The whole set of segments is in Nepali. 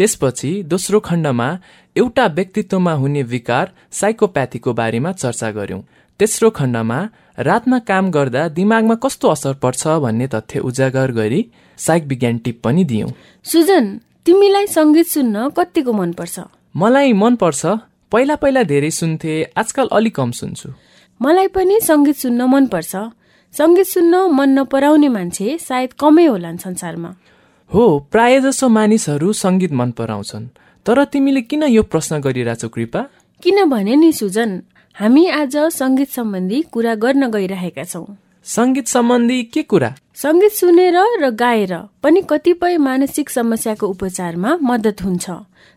त्यसपछि दोस्रो खण्डमा एउटा व्यक्तित्वमा हुने विकार साइकोप्याथीको बारेमा चर्चा गर्यौं तेस्रो खण्डमा रातमा काम गर्दा दिमागमा कस्तो असर पर्छ भन्ने तथ्य उजागर गरी साइक विज्ञान टिप पनि दियौं। सुजन तिमीलाई सङ्गीत सुन्न कतिको मनपर्छ? मलाई मनपर्छ पहिला पहिला धेरै सुन्थे आजकल अलिक कम सुन्छु। मलाई पनि सङ्गीत सुन्न मनपर्छ। सङ्गीत सुन्न मन नपराउने मान्छे सायद कमै होलान् संसारमा। हो प्राय जसो मानिसहरू सङ्गीत मन पराउँछन्। तर तिमीले किन यो प्रश्न गरिरहेछौ कृपा? किनभने नि सुजन हामी आज सङ्गीत सम्बन्धी कुरा गर्न गइरहेका छौँ। सङ्गीत सम्बन्धी के कुरा? सङ्गीत सुनेर र गाएर पनि कतिपय मानसिक समस्याको उपचारमा मद्दत हुन्छ।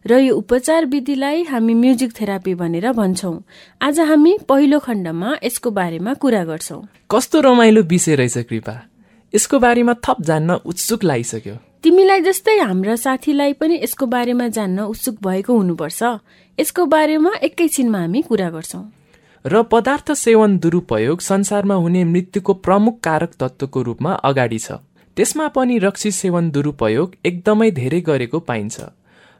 र यो उपचार विधिलाई हामी म्युजिक थेरापी भनेर भन्छौँ। आज हामी पहिलो खण्डमा यसको बारेमा कुरा गर्छौँ। कस्तो रमाइलो विषय रहेछ कृपा? यसको बारेमा थप जान्न उत्सुक लागिसक्यो। तिमीलाई जस्तै हाम्रा साथीलाई पनि यसको बारेमा जान्न उत्सुक भएको हुनुपर्छ। यसको बारेमा एकैछिनमा हामी कुरा गर्छौँ। र पदार्थ सेवन दुरुपयोग संसारमा हुने मृत्युको प्रमुख कारक तत्वको रूपमा अगाडि छ। त्यसमा पनि रक्सी सेवन दुरुपयोग एकदमै धेरै गरेको पाइन्छ।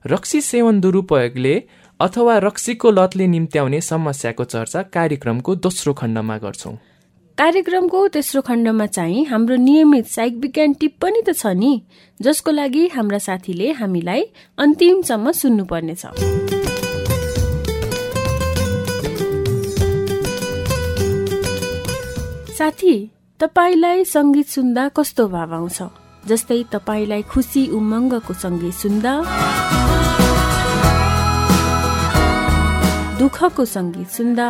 रक्सी सेवन दुरुपयोगले अथवा रक्सीको लतले निम्त्याउने समस्याको चर्चा कार्यक्रमको दोस्रो खण्डमा गर्छौँ। कार्यक्रमको तेस्रो खण्डमा चाहिँ हाम्रो नियमित साइक विज्ञान टिप पनि त छ नि जसको लागि हाम्रा साथीले हामीलाई अन्तिमसम्म सुन्नुपर्नेछ। साथी तपाईँलाई सङ्गीत सुन्दा कस्तो भाव आउँछ? जस्तै तपाईँलाई खुसी उमङ्गको सङ्गीत सुन्दा दुःखको सङ्गीत सुन्दा।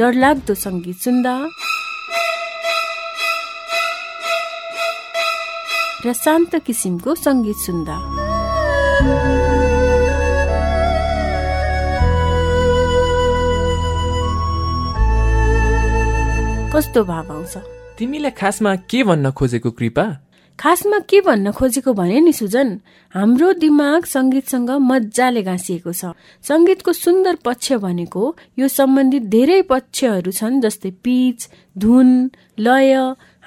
डरलाग्दो सङ्गीत सुन्दा। र शान्त किसिमको सङ्गीत सुन्दा। कस्तो भाव आउँछ? तिमीले खासमा के भन्न खोजेको कृपा? खासमा के भन्न खोजेको भने नि सुजन हाम्रो दिमाग सङ्गीतसँग मजाले गाँसिएको छ। सङ्गीतको सुन्दर पक्ष भनेको यो सम्बन्धित धेरै पक्षहरू छन् जस्तै पिच धुन लय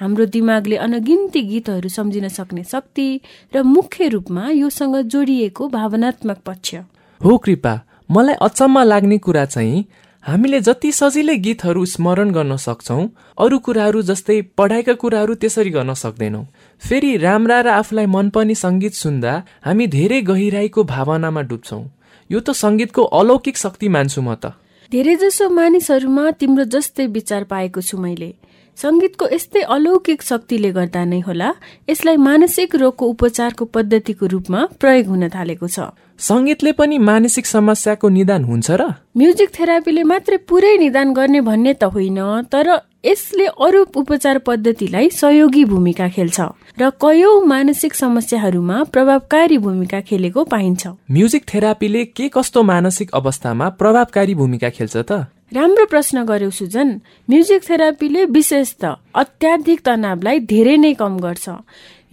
हाम्रो दिमागले अनगिन्ती गीतहरू सम्झिन सक्ने शक्ति र मुख्य रूपमा योसँग जोडिएको भावनात्मक पक्ष। हो कृपा मलाई अचम्म लाग्ने कुरा चाहिँ हामीले जति सजिलै गीतहरू स्मरण गर्न सक्छौँ अरू कुराहरू जस्तै पढाइका कुराहरू त्यसरी गर्न सक्दैनौँ। फेरि राम्रा र आफूलाई मनपर्ने सङ्गीत सुन्दा हामी धेरै गहिराईको भावनामा डुब्छौँ। यो त सङ्गीतको अलौकिक शक्ति मान्छु म त। धेरै जसो मानिसहरूमा तिम्रो जस्तै विचार पाएको छु मैले। सङ्गीतको यस्तै अलौकिक शक्तिले गर्दा नै होला यसलाई मानसिक रोगको उपचारको पद्धतिको रूपमा प्रयोग हुन थालेको छ। सङ्गीतले पनि मानसिक समस्याको निदान हुन्छ र? म्युजिक थेरापीले मात्रै पुरै निदान गर्ने भन्ने त होइन तर यसले अरू उपचार पद्धतिलाई सहयोगी भूमिका खेल्छ र कयौं मानसिक समस्याहरूमा प्रभावकारी भूमिका खेलेको पाइन्छ। म्युजिक थेरापीले के कस्तो मानसिक अवस्थामा प्रभावकारी भूमिका खेल्छ त? राम्रो प्रश्न गर्यो सुजन। म्युजिक थेरापीले विशेष त अत्याधिक तनावलाई धेरै नै कम गर्छ।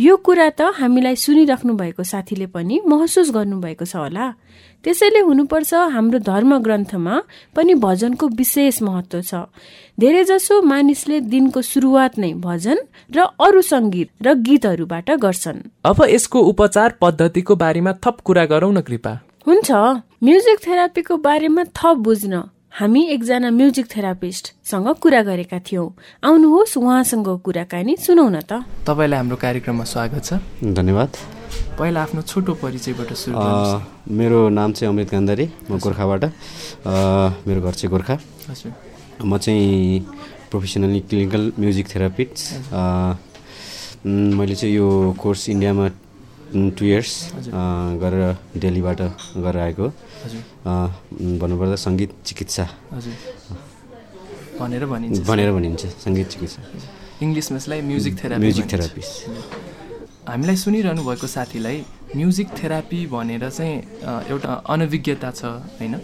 यो कुरा त हामीलाई सुनिराख्नु भएको साथीले पनि महसुस गर्नुभएको छ होला। त्यसैले हुनुपर्छ हाम्रो धर्म ग्रन्थमा पनि भजनको विशेष महत्व छ। धेरै जसो मानिसले दिनको सुरुवात नै भजन र अरू सङ्गीत र गीतहरूबाट गर्छन्। अब यसको उपचार पद्धतिको बारेमा थप कुरा गरौँ न कृपा। हुन्छ। म्युजिक थेरापीको बारेमा थप बुझ्न। हामी एकजना म्युजिक थेरापिस्टसँग कुरा गरेका थियौँ। आउनुहोस् उहाँसँग कुराकानी सुनौ न त। तपाईँलाई हाम्रो कार्यक्रममा स्वागत छ। धन्यवाद। पहिला आफ्नो छोटो परिचयबाट सुरु मेरो नाम चाहिँ अमृत गान्धारी म गोर्खाबाट। मेरो घर चाहिँ गोर्खा। म चाहिँ प्रोफेसनली क्लिनिकल म्युजिक थेरापिस्ट। मैले चाहिँ यो कोर्स इन्डियामा टु इयर्स गरेर दिल्लीबाट गरेर आएको भन्नुपर्दा सङ्गीत चिकित्सा। भनेर भनिन्छ। भनेर भनिन्छ सङ्गीत चिकित्सा। इङ्ग्लिसमा यसलाई म्युजिक थेरापी म्युजिक। थेरापिस्ट हामीलाई सुनिरहनु भएको साथीलाई म्युजिक थेरापी भनेर चाहिँ एउटा अनभिज्ञता छ होइन?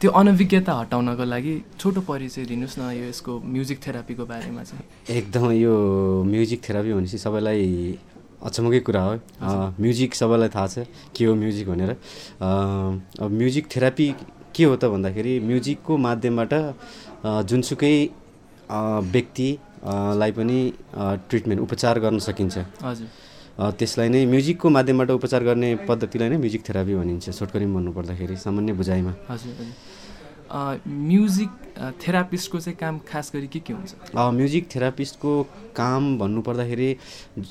त्यो अनभिज्ञता हटाउनको लागि छोटो परिचय दिनुहोस् न यो यसको म्युजिक थेरापीको बारेमा चाहिँ। एकदमै यो म्युजिक थेरापी भनेपछि सबैलाई अचम्मकै कुरा हो। म्युजिक सबैलाई थाहा छ के हो म्युजिक भनेर। अब म्युजिक थेरापी के हो त भन्दाखेरि म्युजिकको माध्यमबाट जुनसुकै अ, व्यक्ति अ, लाई पनि ट्रिटमेन्ट उपचार गर्न सकिन्छ। हजुर। त्यसलाई नै म्युजिकको माध्यमबाट उपचार गर्ने पद्धतिलाई नै म्युजिक थेरापी भनिन्छ। छोटकरीमा भन्नुपर्दाखेरि सामान्य बुझाइमा। हजुर। म्युजिक थेरापिस्टको चाहिँ काम खास गरी के के हुन्छ म्युजिक थेरापिस्टको काम भन्नुपर्दाखेरि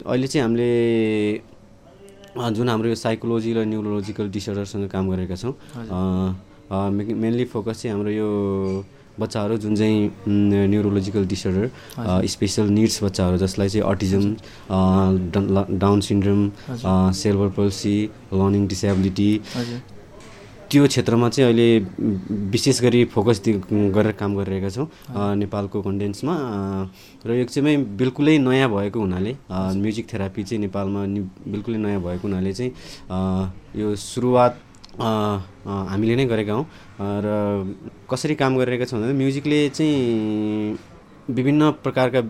अहिले चाहिँ हामीले जुन हाम्रो यो साइकोलोजी र न्युरोलोजिकल डिसअर्डरसँग काम गरेका छौँ। मेनली फोकस चाहिँ हाम्रो यो बच्चाहरू जुन चाहिँ न्युरोलोजिकल डिसअर्डर। स्पेसल निड्स बच्चाहरू जसलाई चाहिँ autism Down syndrome. Cerebral palsy learning disability त्यो क्षेत्रमा चाहिँ अहिले विशेष गरी फोकस गरेर काम गरिरहेका छौँ नेपालको कन्टेन्ट्समा। अ, र यो चाहिँ बिल्कुलै नयाँ भएको हुनाले म्युजिक थेरापी चाहिँ नेपालमा बिल्कुलै नयाँ भएको हुनाले चाहिँ यो सुरुवात हामीले नै गरेका हौँ। र कसरी काम गरिरहेका छौँ भन्दा म्युजिकले चाहिँ विभिन्न प्रकारका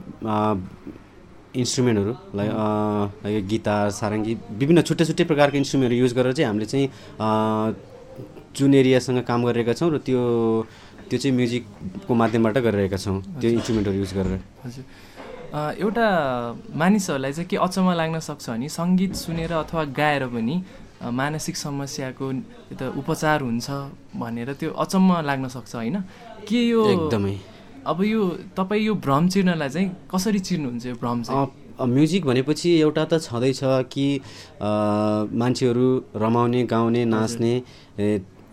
इन्स्ट्रुमेन्टहरू लाइक गिटार सारङ्गी विभिन्न छुट्टै छुट्टै प्रकारको इन्स्ट्रुमेन्टहरू युज गरेर चाहिँ हामीले चाहिँ जुन एरियासँग काम गरिरहेका छौँ र त्यो त्यो चाहिँ म्युजिकको माध्यमबाट गरिरहेका छौँ। त्यो इन्स्ट्रुमेन्टहरू युज गरेर। हजुर। एउटा मानिसहरूलाई चाहिँ के अचम्म लाग्न सक्छ भने सङ्गीत सुनेर अथवा गाएर पनि मानसिक समस्याको यता उपचार हुन्छ भनेर त्यो अचम्म लाग्न सक्छ होइन? के यो एकदमै। अब यो तपाईँ यो भ्रम चिर्नलाई चाहिँ कसरी चिर्नुहुन्छ यो भ्रम चाहिँ? म्युजिक भनेपछि एउटा त छँदैछ कि मान्छेहरू रमाउने गाउने नाच्ने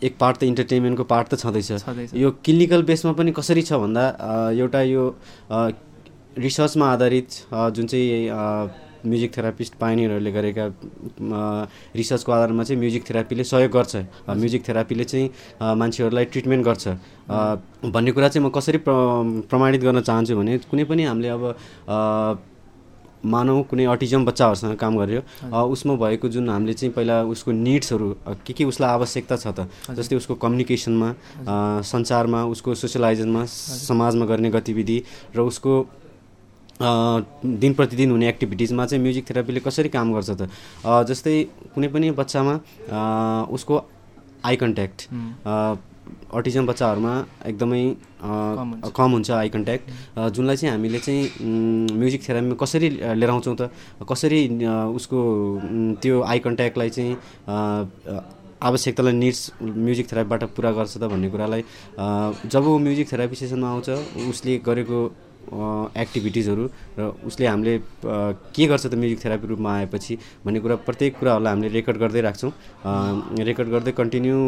एक पार्ट त इन्टरटेनमेन्टको पार्ट त छँदैछ। यो क्लिनिकल बेसमा पनि कसरी छ भन्दा एउटा यो रिसर्चमा आधारित जुन चाहिँ म्युजिक थेरापिस्ट पाइनियरहरूले गरेका रिसर्चको आधारमा चाहिँ म्युजिक थेरापीले सहयोग गर्छ। म्युजिक थेरापीले चाहिँ मान्छेहरूलाई ट्रिटमेन्ट गर्छ। भन्ने कुरा चाहिँ म कसरी प्र प्रमाणित गर्न चाहन्छु भने कुनै पनि हामीले अब मानौ कुनै अटिजम बच्चाहरूसँग काम गर्यो। अ, उसमा भएको जुन हामीले चाहिँ पहिला उसको निड्सहरू के के उसलाई आवश्यकता छ त? जस्तै उसको कम्युनिकेसनमा अ, सञ्चारमा उसको सोसियलाइजनमा समाजमा गर्ने गतिविधि र उसको दिन प्रतिदिन हुने एक्टिभिटिजमा चाहिँ म्युजिक थेरापीले कसरी काम गर्छ त? जस्तै कुनै पनि बच्चामा उसको आई कन्ट्याक्ट अटिजम बच्चाहरूमा एकदमै कम हुन्छ। आई कन्ट्याक्ट जुनलाई चाहिँ हामीले चाहिँ म्युजिक थेरापीमा कसरी लिएर आउँछौँ त कसरी उसको त्यो आई कन्ट्याक्टलाई चाहिँ आवश्यकतालाई निड्स म्युजिक थेरापीबाट पुरा गर्छ त भन्ने कुरालाई जब ऊ म्युजिक थेरापी सेसनमा आउँछ उसले गरेको एक्टिभिटिजहरू र उसले हामीले के गर्छ त म्युजिक थेरापी रूपमा आएपछि भन्ने कुरा प्रत्येक कुराहरूलाई हामीले रेकर्ड गर्दै राख्छौँ। रेकर्ड गर्दै कन्टिन्यू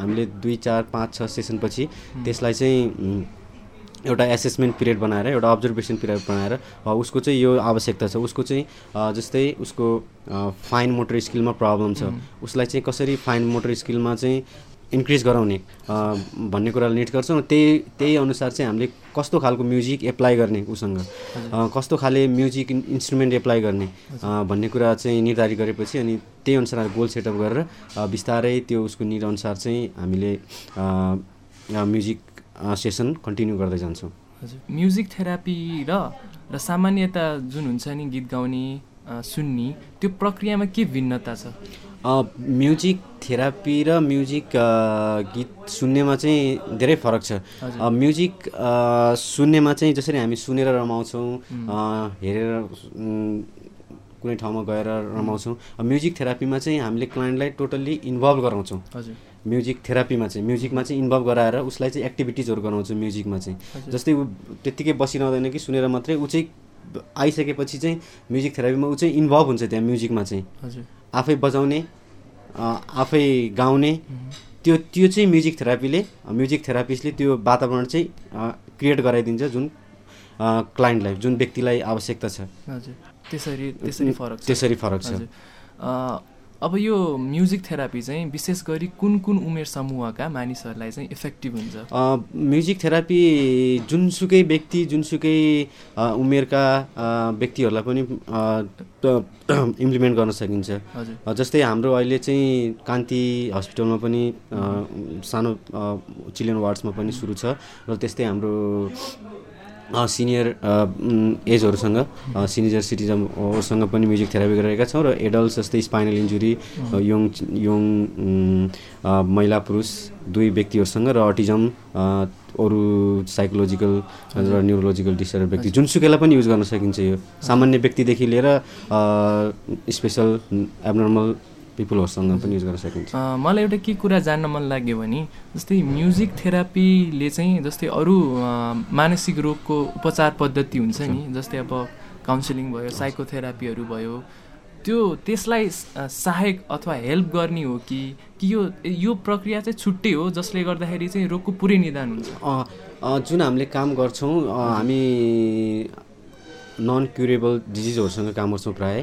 हामीले दुई चार पाँच छ सेसनपछि त्यसलाई चाहिँ एउटा एसेसमेन्ट पिरियड बनाएर एउटा अब्जर्भेसन पिरियड बनाएर उसको चाहिँ यो आवश्यकता छ। उसको चाहिँ जस्तै उसको फाइन मोटर स्किलमा प्रब्लम छ। उसलाई चाहिँ कसरी फाइन मोटर स्किलमा चाहिँ इन्क्रिज गराउने भन्ने कुरालाई निट गर्छौँ। त्यही त्यही अनुसार चाहिँ हामीले कस्तो खालको म्युजिक एप्लाई गर्ने उसँग? कस्तो खाले म्युजिक इन- इन्स्ट्रुमेन्ट एप्लाई गर्ने भन्ने कुरा चाहिँ निर्धारित गरेपछि अनि त्यही अनुसार गोल सेटअप गरेर बिस्तारै त्यो उसको निड अनुसार चाहिँ हामीले म्युजिक सेसन कन्टिन्यू गर्दै जान्छौँ। म्युजिक थेरापी र र सामान्यता जुन हुन्छ नि गीत गाउने सुन्ने त्यो प्रक्रियामा के भिन्नता छ? म्युजिक थेरापी र म्युजिक गीत सुन्नेमा चाहिँ धेरै फरक छ। म्युजिक सुन्नेमा चाहिँ जसरी हामी सुनेर रमाउँछौँ हेरेर कुनै ठाउँमा गएर रमाउँछौँ। म्युजिक थेरापीमा चाहिँ हामीले क्लाइन्टलाई टोटल्ली इन्भल्भ गराउँछौँ। म्युजिक थेरापीमा चाहिँ म्युजिकमा चाहिँ इन्भल्भ गराएर उसलाई चाहिँ एक्टिभिटिजहरू गराउँछौँ म्युजिकमा चाहिँ। जस्तै ऊ त्यत्तिकै बसिरहँदैन कि सुनेर मात्रै ऊ चाहिँ आइसकेपछि चाहिँ म्युजिक थेरापीमा ऊ चाहिँ इन्भल्भ हुन्छ त्यहाँ म्युजिकमा चाहिँ। आफै बजाउने आफै गाउने। त्यो त्यो चाहिँ म्युजिक थेरापीले म्युजिक थेरापिस्टले त्यो वातावरण चाहिँ क्रिएट गराइदिन्छ जुन क्लाइन्टलाई जुन व्यक्तिलाई आवश्यकता छ। हजुर। त्यसरी त्यसरी फरक त्यसरी फरक छ। अब यो म्युजिक थेरापी चाहिँ विशेष गरी कुन कुन उमेर समूहका मानिसहरूलाई चाहिँ इफेक्टिभ हुन्छ? म्युजिक थेरापी जुनसुकै व्यक्ति जुनसुकै उमेरका व्यक्तिहरूलाई पनि इम्प्लिमेन्ट गर्न सकिन्छ। जस्तै हाम्रो अहिले चाहिँ कान्ति हस्पिटलमा पनि सानो चिल्ड्रेन वार्ड्समा पनि सुरु छ। र त्यस्तै हाम्रो सिनियर एजहरूसँग सिनियर सिटिजनहरूसँग पनि म्युजिक थेरापी गरिरहेका छौँ र एडल्ट जस्तै स्पाइनल इन्जुरी यङ यङ महिला पुरुष दुई व्यक्तिहरूसँग र अटिजम अरू साइकोलोजिकल र न्युरोलोजिकल डिसअर्डर व्यक्ति जुनसुकैलाई पनि युज गर्न सकिन्छ यो। सामान्य व्यक्तिदेखि लिएर स्पेसल एबनर्मल पिपुलहरूसँग पनि युज गर्न सकिन्छ मलाई एउटा के कुरा जान्न मन लाग्यो भने जस्तै म्युजिक थेरापीले चाहिँ जस्तै अरू मानसिक रोगको उपचार पद्धति हुन्छ नि जस्तै अब काउन्सिलिङ भयो साइकोथेरापीहरू भयो त्यो त्यसलाई सहायक अथवा हेल्प गर्ने हो कि कि यो यो प्रक्रिया चाहिँ छुट्टै हो जसले गर्दाखेरि चाहिँ रोगको पुरै निदान हुन्छ? जुन हामीले काम गर्छौँ हामी नन क्युरेबल डिजिजहरूसँग काम गर्छौँ प्रायः।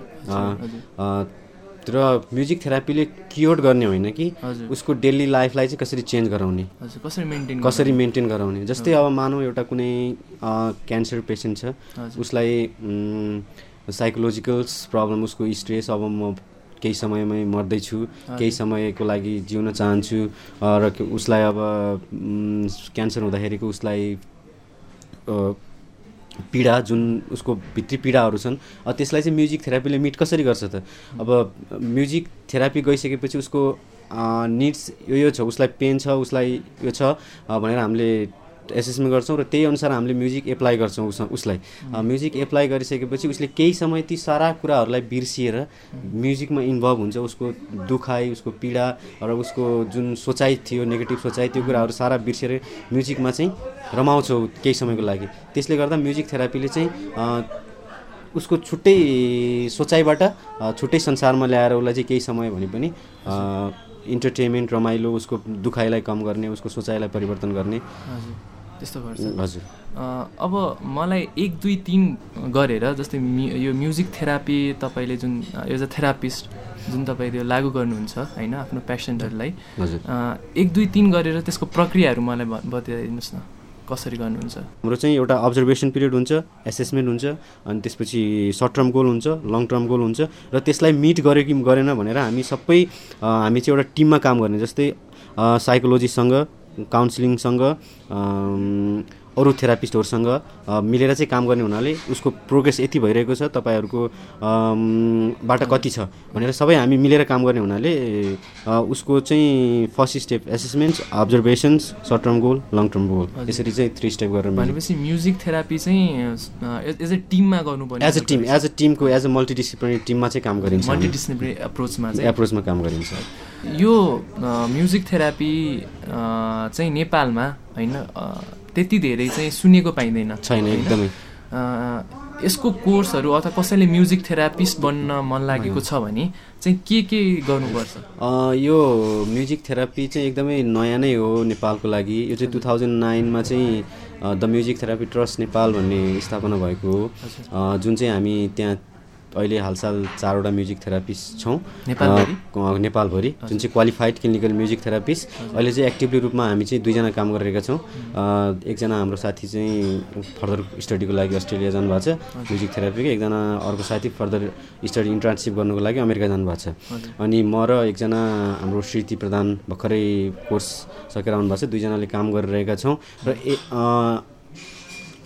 र म्युजिक थेरापीले क्योर गर्ने होइन कि? उसको डेली लाइफलाई चाहिँ कसरी चेन्ज गराउने? कसरी मेन्टेन कसरी मेन्टेन गराउने? जस्तै अब मानौँ एउटा कुनै क्यान्सर पेसेन्ट छ। उसलाई साइकोलोजिकल प्रब्लम उसको स्ट्रेस अब म केही समयमै मर्दैछु केही समयको लागि जिउन चाहन्छु र उसलाई अब क्यान्सर हुँदाखेरिको उसलाई पीडा जुन उसको भित्री पीडाहरू छन् त्यसलाई चाहिँ म्युजिक थेरापीले मिट कसरी गर्छ त? अब म्युजिक थेरापी गइसकेपछि उसको निड्स यो यो छ उसलाई पेन छ उसलाई यो छ भनेर हामीले एसेसमेन्ट गर्छौँ र त्यही अनुसार हामीले म्युजिक एप्लाई गर्छौँ उस उसलाई। म्युजिक एप्लाई गरिसकेपछि उसले केही समय ती सारा कुराहरूलाई बिर्सिएर म्युजिकमा इन्भल्भ हुन्छ। उसको दुखाइ उसको पीडा र उसको जुन सोचाइ थियो नेगेटिभ सोचाइ त्यो कुराहरू सारा बिर्सिएर म्युजिकमा चाहिँ रमाउँछौँ केही समयको लागि। त्यसले गर्दा म्युजिक थेरापीले चाहिँ उसको छुट्टै सोचाइबाट छुट्टै संसारमा ल्याएर उसलाई चाहिँ केही समय भने पनि इन्टरटेनमेन्ट रमाइलो उसको दुखाइलाई कम गर्ने उसको सोचाइलाई परिवर्तन गर्ने। त्यस्तो गर्छ। हजुर। अब मलाई एक दुई तिन गरेर जस्तै यो म्युजिक थेरापी तपाईँले जुन एज अ थेरापिस्ट जुन तपाईँ त्यो लागु गर्नुहुन्छ होइन आफ्नो पेसेन्टहरूलाई एक दुई तिन गरेर त्यसको प्रक्रियाहरू मलाई बताइदिनुहोस् न कसरी गर्नुहुन्छ? हाम्रो चाहिँ एउटा अब्जर्भेसन पिरियड हुन्छ एसेसमेन्ट हुन्छ अनि त्यसपछि सर्ट टर्म गोल हुन्छ लङ टर्म गोल हुन्छ र त्यसलाई मिट गऱ्यो कि गरेन भनेर हामी सबै हामी चाहिँ एउटा टिममा काम गर्ने जस्तै साइकोलोजीसँग काउन्सिलिङसँग अरू थेरापिस्टहरूसँग मिलेर चाहिँ काम गर्ने हुनाले उसको प्रोग्रेस यति भइरहेको छ तपाईँहरूको बाट कति छ भनेर सबै हामी मिलेर काम गर्ने हुनाले उसको चाहिँ first step assessments observations short term goal long term goal. यसरी चाहिँ थ्री स्टेप गरेर भनेपछि म्युजिक थेरापी चाहिँ एज अ टिममा गर्नुपर्ने as a team as a टिमको एज अ मल्टिडिसिप्लिनरी टिममा चाहिँ काम गरिन्छ। मल्टिडिसिप्लिनरी एप्रोचमा चाहिँ। एप्रोचमा काम गरिन्छ। यो म्युजिक थेरापी चाहिँ नेपालमा होइन त्यति धेरै चाहिँ सुनेको पाइँदैन। छैन एकदमै। यसको कोर्सहरू अथवा कसैले म्युजिक थेरापिस्ट बन्न मन लागेको छ भने चाहिँ के के गर्नुपर्छ? यो म्युजिक थेरापी चाहिँ एकदमै नयाँ नै हो नेपालको लागि। यो चाहिँ टु थाउजन्ड नाइनमा चाहिँ the music therapy trust Nepal भन्ने स्थापना भएको हो। जुन चाहिँ हामी त्यहाँ अहिले हालसाल चारवटा म्युजिक थेरापिस्ट छौँ। नेपालभरि? जुन चाहिँ क्वालिफाइड क्लिनिकल म्युजिक थेरापिस्ट। अहिले चाहिँ एक्टिभली रूपमा हामी चाहिँ दुईजना काम गरिरहेका छौँ। एकजना हाम्रो साथी चाहिँ फर्दर स्टडीको लागि अस्ट्रेलिया जानुभएको छ म्युजिक थेरापीको। एकजना अर्को साथी फर्दर स्टडी इन्टर्नसिप गर्नुको लागि अमेरिका जानुभएको छ। अनि म र एकजना हाम्रो श्रीति प्रधान भर्खरै कोर्स सकेर आउनुभएको छ। दुईजनाले काम गरिरहेका छौँ। र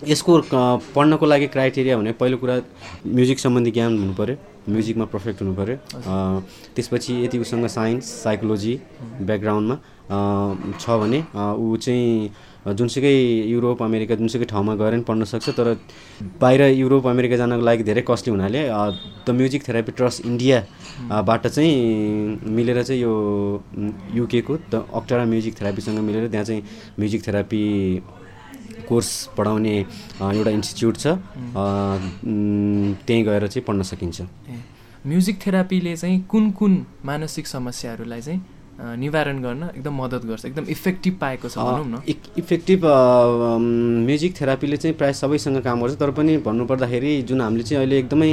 यसको पढ्नको लागि क्राइटेरिया भने पहिलो कुरा म्युजिक सम्बन्धी ज्ञान हुनु पऱ्यो म्युजिकमा पर्फेक्ट हुनु पऱ्यो त्यसपछि यति उसँग साइन्स साइकोलोजी ब्याकग्राउन्डमा छ भने ऊ चाहिँ जुनसुकै युरोप अमेरिका जुनसुकै ठाउँमा गएर पनि पढ्न सक्छ तर बाहिर युरोप अमेरिका जानको लागि धेरै कस्टली हुनाले द म्युजिक थेरापी ट्रस्ट इन्डियाबाट चाहिँ मिलेर चाहिँ यो युकेको द अक्टरा म्युजिक थेरापीसँग मिलेर त्यहाँ चाहिँ म्युजिक थेरापी कोर्स पढाउने एउटा इन्स्टिच्युट छ। त्यहीँ गएर चाहिँ पढ्न सकिन्छ। म्युजिक थेरापीले चाहिँ कुन कुन मानसिक समस्याहरूलाई चाहिँ निवारण गर्न एकदम मद्दत गर्छ एकदम इफेक्टिभ पाएको छ भनौँ न। इफेक्टिभ म्युजिक थेरापीले चाहिँ प्रायः सबैसँग काम गर्छ तर पनि भन्नुपर्दाखेरि जुन हामीले चाहिँ अहिले एकदमै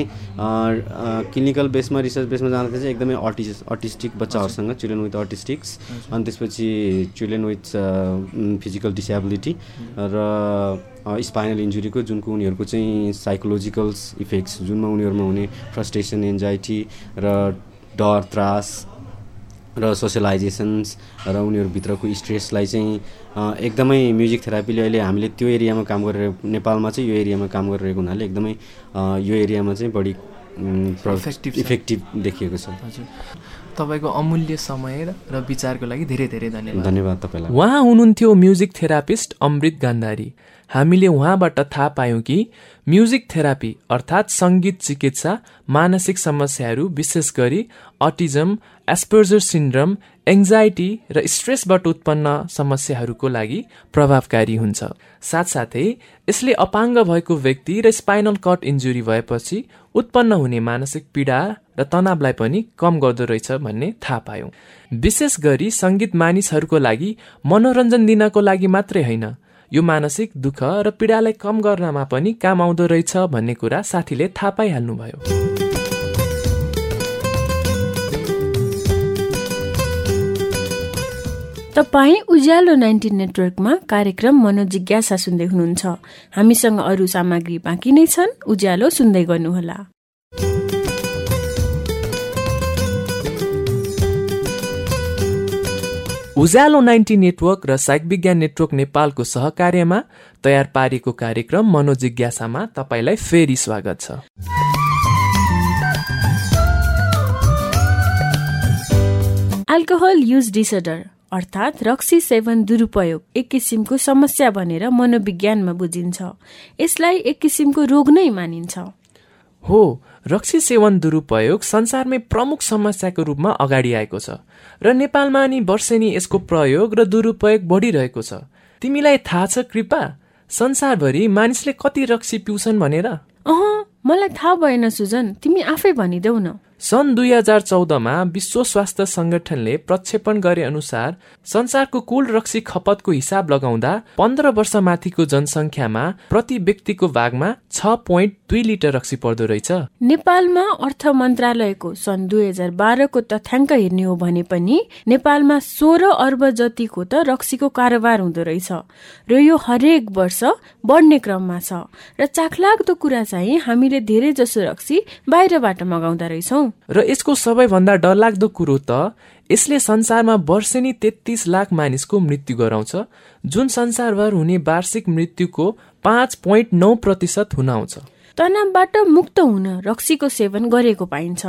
क्लिनिकल बेसमा रिसर्च बेसमा जाँदाखेरि चाहिँ एकदमै अटिस अटिस्टिक बच्चाहरूसँग चिल्ड्रेन विथ अटिस्टिक्स अनि त्यसपछि चिल्ड्रेन विथ फिजिकल डिसेबिलिटी र स्पाइनल इन्जुरीको जुनको उनीहरूको चाहिँ साइकोलोजिकल इफेक्ट्स जुनमा उनीहरूमा हुने फ्रस्ट्रेसन एन्जाइटी र डर त्रास र सोसियलाइजेसन्स र उनीहरूभित्रको स्ट्रेसलाई चाहिँ एकदमै म्युजिक थेरापीले अहिले हामीले त्यो एरियामा काम गरेर नेपालमा चाहिँ यो एरियामा काम गरिरहेको हुनाले एकदमै यो एरियामा चाहिँ बढी इफेक्टिभ देखिएको छ। हजुर। तपाईँको अमूल्य समय र विचारको लागि धेरै धेरै धन्यवाद। धन्यवाद तपाईँलाई। उहाँ हुनुहुन्थ्यो म्युजिक थेरापिस्ट अमृत गान्धारी। हामीले उहाँबाट थाहा पायौँ कि म्युजिक थेरापी अर्थात् सङ्गीत चिकित्सा मानसिक समस्याहरू विशेष गरी अटिजम एस्पर्जर सिन्ड्रम एङ्जाइटी र स्ट्रेसबाट उत्पन्न समस्याहरूको लागि प्रभावकारी हुन्छ। साथसाथै यसले अपाङ्ग भएको व्यक्ति र स्पाइनल कट इन्जुरी भएपछि उत्पन्न हुने मानसिक पीडा र तनावलाई पनि कम गर्दो रहेछ भन्ने थाहा पायौँ। विशेष गरी सङ्गीत मानिसहरूको लागि मनोरञ्जन दिनको लागि मात्रै होइन यो मानसिक दुःख र पीडालाई कम गर्नमा पनि काम आउँदो रहेछ भन्ने कुरा साथीले थाहा पाइहाल्नुभयो। तपाईँ उज्यालो नाइन्टिन नेटवर्कमा कार्यक्रम मनोजिज्ञासा सुन्दै हुनुहुन्छ। हामीसँग अरू सामग्री बाँकी नै छन्। उज्यालो सुन्दै गर्नुहोला। उज्यालो नाइन्टी नेटवर्क र साइक विज्ञान नेटवर्क नेपालको सहकार्यमा तयार पारिएको कार्यक्रम मनोजिज्ञासामा तपाईँलाई फेरि स्वागत छ। अल्कोहल युज डिसअर्डर अर्थात् रक्सी सेवन दुरुपयोग एक किसिमको समस्या भनेर मनोविज्ञानमा बुझिन्छ। यसलाई एक किसिमको रोग नै मानिन्छ। हो रक्सी सेवन दुरुपयोग संसारमै प्रमुख समस्याको रूपमा अगाडि आएको छ र नेपालमा नि वर्षेनी यसको प्रयोग र दुरुपयोग बढिरहेको छ। तिमीलाई थाहा छ कृपा। संसारभरि मानिसले कति रक्सी पिउँछन् भनेर? अह मलाई थाहा भएन सुजन। तिमी आफै भनिदेऊ न। सन् दुई हजार चौधमा विश्व स्वास्थ्य संगठनले प्रक्षेपण गरे अनुसार संसारको कुल रक्सी खपतको हिसाब लगाउँदा पन्ध्र वर्ष माथिको जनसङ्ख्यामा प्रति व्यक्तिको भागमा छ पोइन्ट दुई लिटर रक्सी पर्दो रहेछ। नेपालमा अर्थ मन्त्रालयको सन् दुई हजार बाह्रको तथ्याङ्क हेर्ने हो भने पनि नेपालमा सोह्र अर्ब जतिको त रक्सीको कारोबार हुँदो रहेछ र यो हरेक वर्ष बढ्ने क्रममा छ र चाखलाग्दो कुरा चाहिँ हामीले धेरै जसो रक्सी बाहिरबाट मगाउँदा रहेछौ। र यसको सबैभन्दा डरलाग्दो कुरो त यसले संसारमा वर्षेनी तेत्तिस लाख मानिसको मृत्यु गराउँछ जुन संसारभर हुने वार्षिक मृत्युको पाँच पोइन्ट नौ प्रतिशत हुन आउँछ। तनावबाट मुक्त हुन रक्सीको सेवन गरेको पाइन्छ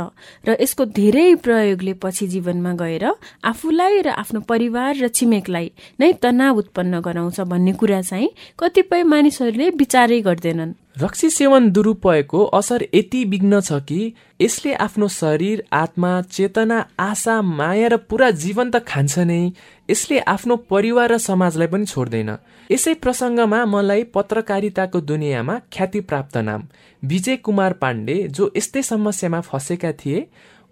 र यसको धेरै प्रयोगले पछि जीवनमा गएर आफूलाई र आफ्नो परिवार र छिमेकलाई नै तनाव उत्पन्न गराउँछ भन्ने कुरा चाहिँ कतिपय मानिसहरूले विचारै गर्दैनन्। रक्सी सेवन दुरुपयोगको असर यति बिग्न छ कि यसले आफ्नो शरीर आत्मा चेतना आशा माया र पुरा जीवन त खान्छ नै यसले आफ्नो परिवार र समाजलाई पनि छोड्दैन। यसै प्रसङ्गमा मलाई पत्रकारिताको दुनियाँमा ख्याति प्राप्त नाम विजय कुमार पाण्डे जो यस्तै समस्यामा फँसेका थिए।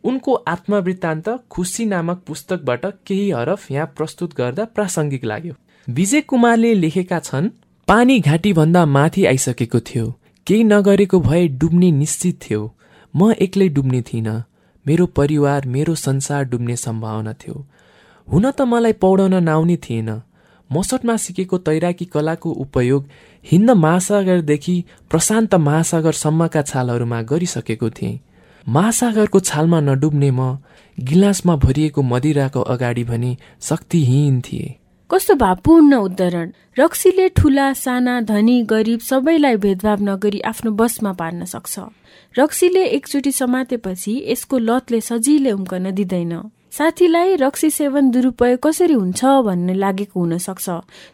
उनको आत्मवृत्तान्त खुसी नामक पुस्तकबाट केही हरफ यहाँ प्रस्तुत गर्दा प्रासङ्गिक लाग्यो। विजय कुमारले लेखेका छन् पानी घाँटीभन्दा माथि आइसकेको थियो। केही नगरेको भए डुब्ने निश्चित थियो। म एक्लै डुब्ने थिइनँ। मेरो परिवार मेरो संसार डुब्ने सम्भावना थियो। हुन त मलाई पौडाउन नआउने थिएन। मसटमा सिकेको तैराकी कलाको उपयोग हिन्द महासागरदेखि प्रशान्त महासागरसम्मका छालहरूमा गरिसकेको थिएँ। महासागरको छालमा नडुब्ने म गिलासमा भरिएको मदिराको अगाडि भने शक्तिहीन थिए। कस्तो भावपूर्ण उद्धरण। रक्सीले ठुला साना धनी गरिब सबैलाई भेदभाव नगरी आफ्नो बसमा पार्न सक्छ। रक्सीले एकचोटि समातेपछि यसको लतले सजिलै उम्कन दिँदैन। साथीलाई रक्सी सेवन दुरुपयोग कसरी हुन्छ भन्ने लागेको हुन सक्छ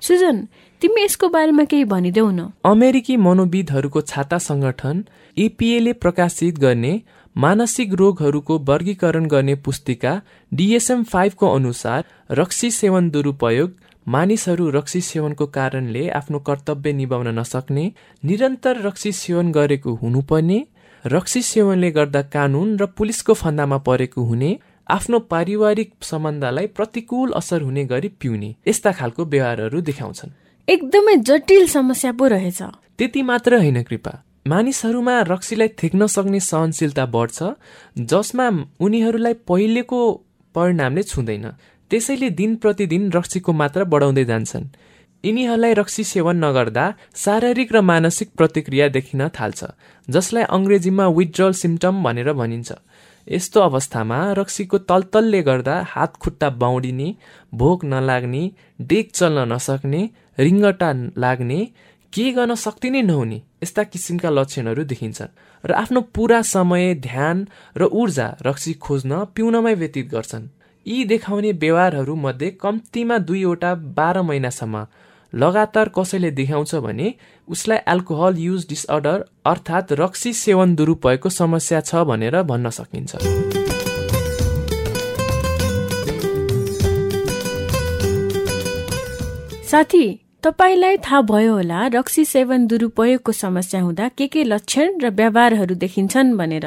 सुजन तिमी यसको बारेमा केही भनिदेऊ न। अमेरिकी मनोविदहरूको छाता संगठन एपिएले प्रकाशित गर्ने मानसिक रोगहरूको वर्गीकरण गर्ने पुस्तिका डिएसएम फाइभको अनुसार रक्सी सेवन दुरुपयोग मानिसहरू रक्सी सेवनको कारणले आफ्नो कर्तव्य निभाउन नसक्ने निरन्तर रक्सी सेवन गरेको हुनुपर्ने रक्सी सेवनले गर्दा कानुन र पुलिसको फन्दामा परेको हुने आफ्नो पारिवारिक सम्बन्धलाई प्रतिकूल असर हुने गरी पिउने यस्ता खालको व्यवहारहरू देखाउँछन्। एकदमै जटिल समस्या पो रहेछ। त्यति मात्र होइन कृपा। मानिसहरूमा रक्सीलाई थेक्न सक्ने सहनशीलता बढ्छ जसमा उनीहरूलाई पहिलेको परिणामले छुँदैन। त्यसैले दिन प्रतिदिन रक्सीको मात्रा बढाउँदै जान्छन्। यिनीहरूलाई रक्सी सेवन नगर्दा शारीरिक र मानसिक प्रतिक्रिया देखिन थाल्छ जसलाई अङ्ग्रेजीमा विथड्रल सिम्टम भनेर भनिन्छ। यस्तो अवस्थामा रक्सीको तलतलले गर्दा हात खुट्टा बाउडिने भोक नलाग्ने डेक चल्न नसक्ने रिङ्गटा लाग्ने के गर्न सक्ति नै नहुने यस्ता किसिमका लक्षणहरू देखिन्छन् र आफ्नो पुरा समय ध्यान र ऊर्जा रक्सी खोज्न पिउनमै व्यतीत गर्छन्। यी देखाउने व्यवहारहरू मध्ये कम्तीमा दुईवटा बाह्र महिनासम्म लगातार कसैले देखाउँछ भने उसलाई एल्कोहल युज डिसअर्डर अर्थात् रक्सी सेवन दुरुपयोगको समस्या छ भनेर भन्न सकिन्छ। साथी तपाईँलाई थाहा भयो होला रक्सी सेवन दुरुपयोगको समस्या हुँदा के के लक्षण र व्यवहारहरू देखिन्छन् भनेर।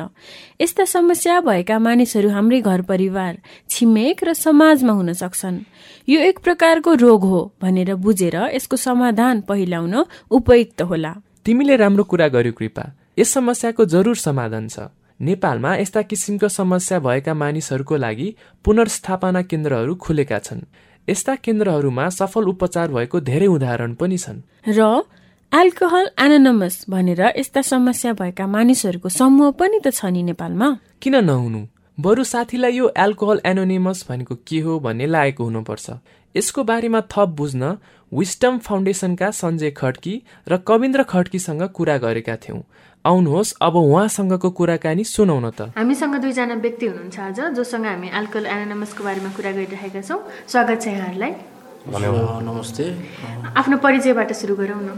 यस्ता समस्या भएका मानिसहरू हाम्रै घर परिवार छिमेक र समाजमा हुन सक्छन्। यो एक प्रकारको रोग हो भनेर बुझेर यसको समाधान पहिलाउन उपयुक्त होला। तिमीले राम्रो कुरा गर्यो कृपा। यस समस्याको जरुर समाधान छ। नेपालमा यस्ता किसिमको समस्या भएका मानिसहरूको लागि पुनर्स्थापना केन्द्रहरू खुलेका छन्। यस्ता केन्द्रहरूमा सफल उपचार भएको धेरै उदाहरण पनि छन्। र एल्कोहल एनोनमस भनेर यस्ता समस्या भएका मानिसहरूको समूह पनि त छ नि नेपालमा। किन नहुनु? बरु साथीलाई यो एल्कोहल एनोनिमस भनेको के हो भन्ने लागेको हुनुपर्छ। यसको बारेमा थप बुझ्न विस्टम फाउन्डेसनका सञ्जय खड्की र कविन्द्र खड्कीसँग कुरा गरेका थियौँ। आउनुहोस् अब उहाँसँगको कुराकानी सुनाउन त। हामीसँग दुईजना व्यक्ति हुनुहुन्छ आज जोसँग हामी अल्कोहल एनानमसको बारेमा कुरा गरिरहेका छौँ। स्वागत छ यहाँहरूलाई। नमस्ते। आफ्नो परिचयबाट सुरु गरौँ न।